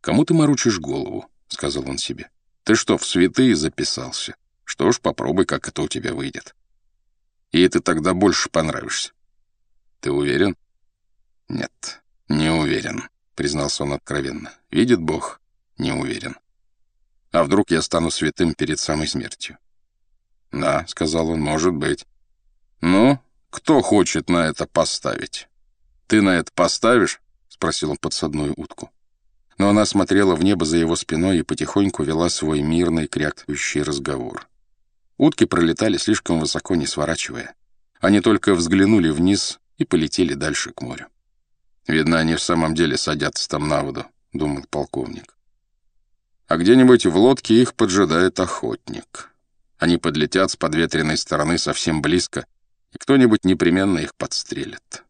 «Кому ты морочишь голову?» — сказал он себе. «Ты что, в святые записался? Что ж, попробуй, как это у тебя выйдет. И ты тогда больше понравишься». «Ты уверен?» «Нет, не уверен», — признался он откровенно. «Видит Бог, не уверен. А вдруг я стану святым перед самой смертью?» «Да», — сказал он, — «может быть». «Ну, кто хочет на это поставить?» «Ты на это поставишь?» — спросил он подсадную утку. Но она смотрела в небо за его спиной и потихоньку вела свой мирный, крякающий разговор. Утки пролетали слишком высоко, не сворачивая. Они только взглянули вниз и полетели дальше к морю. «Видно, они в самом деле садятся там на воду», — думал полковник. «А где-нибудь в лодке их поджидает охотник. Они подлетят с подветренной стороны совсем близко, и кто-нибудь непременно их подстрелит.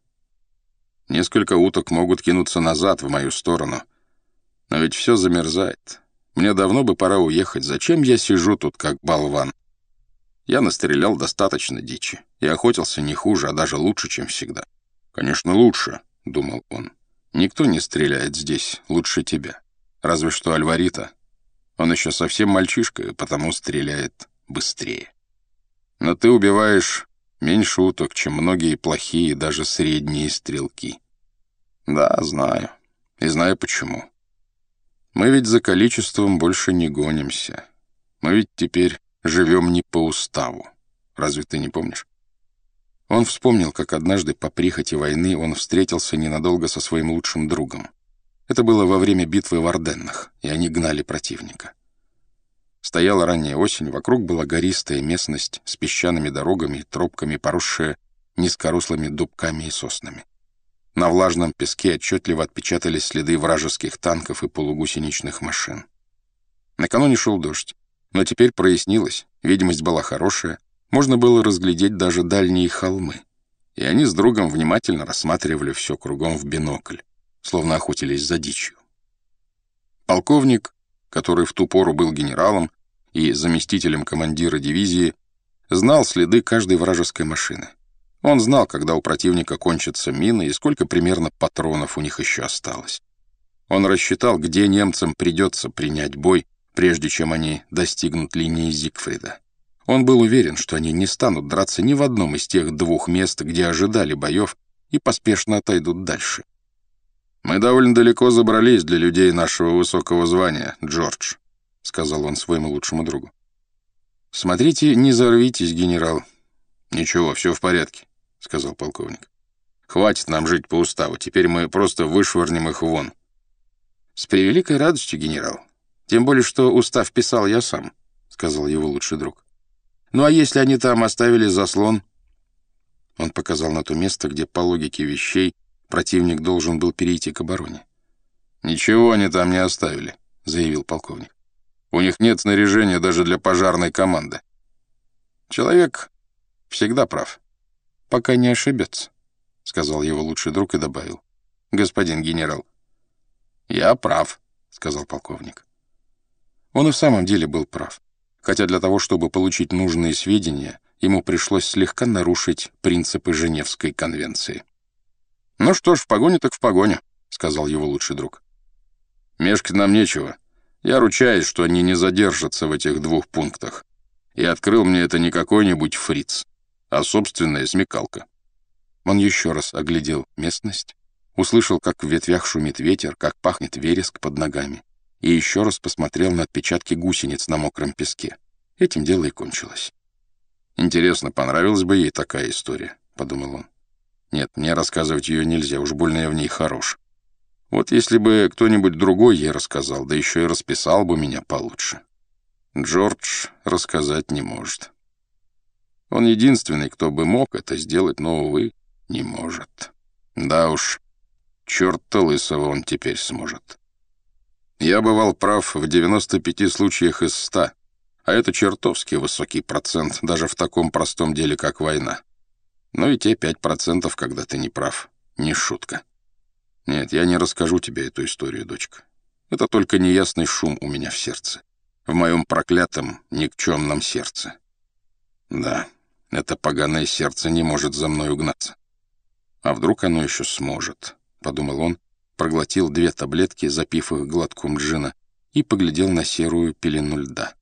Несколько уток могут кинуться назад, в мою сторону. Но ведь все замерзает. Мне давно бы пора уехать. Зачем я сижу тут, как болван? Я настрелял достаточно дичи и охотился не хуже, а даже лучше, чем всегда. Конечно, лучше, — думал он. Никто не стреляет здесь лучше тебя. Разве что Альварита. Он еще совсем мальчишка, и потому стреляет быстрее. Но ты убиваешь меньше уток, чем многие плохие, даже средние стрелки. Да, знаю. И знаю почему. Мы ведь за количеством больше не гонимся. Мы ведь теперь живем не по уставу. Разве ты не помнишь? Он вспомнил, как однажды по прихоти войны он встретился ненадолго со своим лучшим другом. Это было во время битвы в Орденнах, и они гнали противника. Стояла ранняя осень, вокруг была гористая местность с песчаными дорогами и тропками, поросшая низкорослыми дубками и соснами. На влажном песке отчетливо отпечатались следы вражеских танков и полугусеничных машин. Накануне шел дождь, но теперь прояснилось, видимость была хорошая, можно было разглядеть даже дальние холмы. И они с другом внимательно рассматривали все кругом в бинокль, словно охотились за дичью. Полковник который в ту пору был генералом и заместителем командира дивизии, знал следы каждой вражеской машины. Он знал, когда у противника кончатся мины и сколько примерно патронов у них еще осталось. Он рассчитал, где немцам придется принять бой, прежде чем они достигнут линии Зигфрида. Он был уверен, что они не станут драться ни в одном из тех двух мест, где ожидали боев, и поспешно отойдут дальше. «Мы довольно далеко забрались для людей нашего высокого звания, Джордж», — сказал он своему лучшему другу. «Смотрите, не взорвитесь, генерал». «Ничего, все в порядке», — сказал полковник. «Хватит нам жить по уставу, теперь мы просто вышвырнем их вон». «С превеликой радостью, генерал. Тем более, что устав писал я сам», — сказал его лучший друг. «Ну а если они там оставили заслон?» Он показал на то место, где, по логике вещей, Противник должен был перейти к обороне. «Ничего они там не оставили», — заявил полковник. «У них нет снаряжения даже для пожарной команды». «Человек всегда прав, пока не ошибется», — сказал его лучший друг и добавил. «Господин генерал». «Я прав», — сказал полковник. Он и в самом деле был прав, хотя для того, чтобы получить нужные сведения, ему пришлось слегка нарушить принципы Женевской конвенции. «Ну что ж, в погоне так в погоне», — сказал его лучший друг. «Мешкать нам нечего. Я ручаюсь, что они не задержатся в этих двух пунктах. И открыл мне это не какой-нибудь фриц, а собственная смекалка». Он еще раз оглядел местность, услышал, как в ветвях шумит ветер, как пахнет вереск под ногами, и еще раз посмотрел на отпечатки гусениц на мокром песке. Этим дело и кончилось. «Интересно, понравилась бы ей такая история», — подумал он. Нет, мне рассказывать ее нельзя, уж больно я в ней хорош. Вот если бы кто-нибудь другой ей рассказал, да еще и расписал бы меня получше. Джордж рассказать не может. Он единственный, кто бы мог это сделать, но, увы, не может. Да уж, черт-то лысого он теперь сможет. Я бывал прав в 95 случаях из 100, а это чертовски высокий процент даже в таком простом деле, как война. Но и те пять процентов, когда ты не прав, не шутка. Нет, я не расскажу тебе эту историю, дочка. Это только неясный шум у меня в сердце. В моем проклятом, никчемном сердце. Да, это поганое сердце не может за мной угнаться. А вдруг оно еще сможет, — подумал он, проглотил две таблетки, запив их глотком джина, и поглядел на серую пелену льда.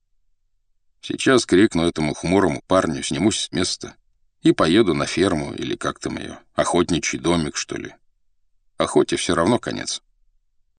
Сейчас крикну этому хмурому парню, снимусь с места и поеду на ферму или как там ее, охотничий домик, что ли. Охоте все равно конец.